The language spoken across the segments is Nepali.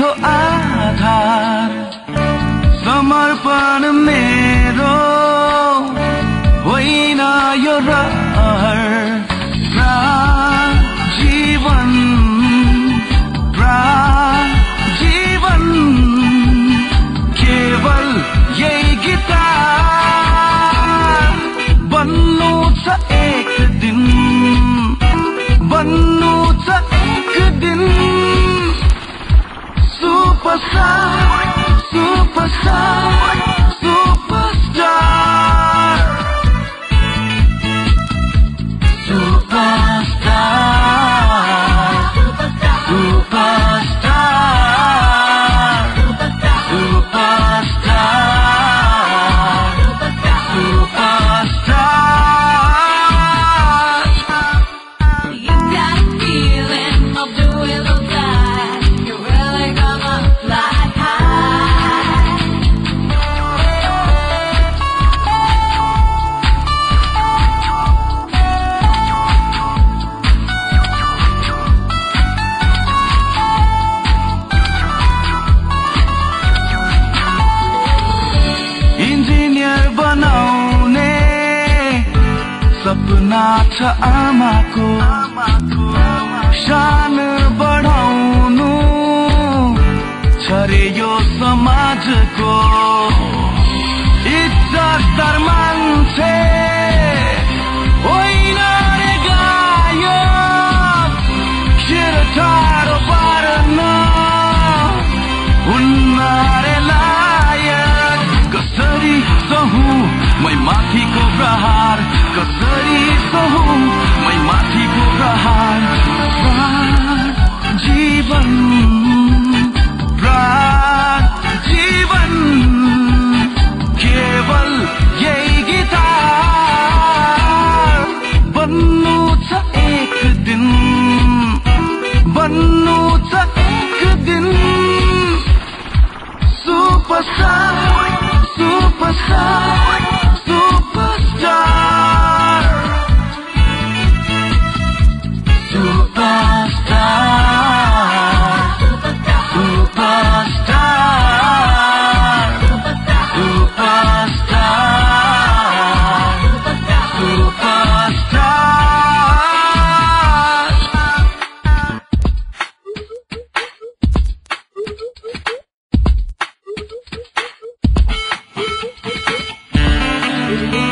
हो song. छ आमाको शान बढाउनु। छरे यो समाजको इज्जतदार मान्छे होइन रे हुन्न रे कसरी सहु मै माथिको प्रहार कसरी Thank you.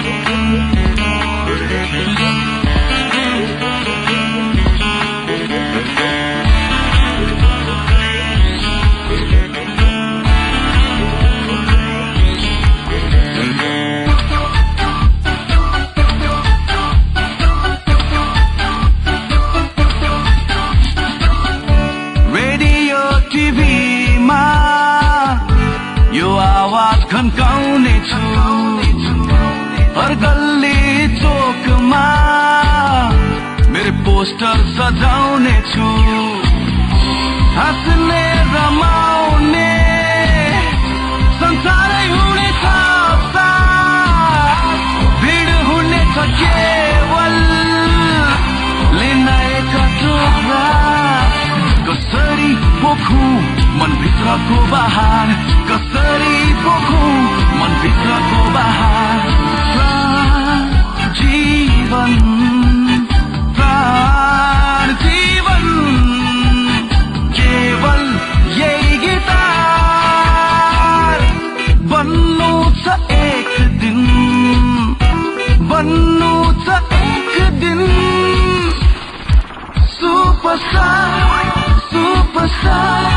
खन्काउने छु हर गल्ली चोकमा मेरो पोस्टर सजाउने छु हाँस्ने रमाउने संसारै हुनेछ साथ। भिड हुनेछ केवल। लिन एक टुक्रा कसरी पोखु मनभित्रको बहार। fire.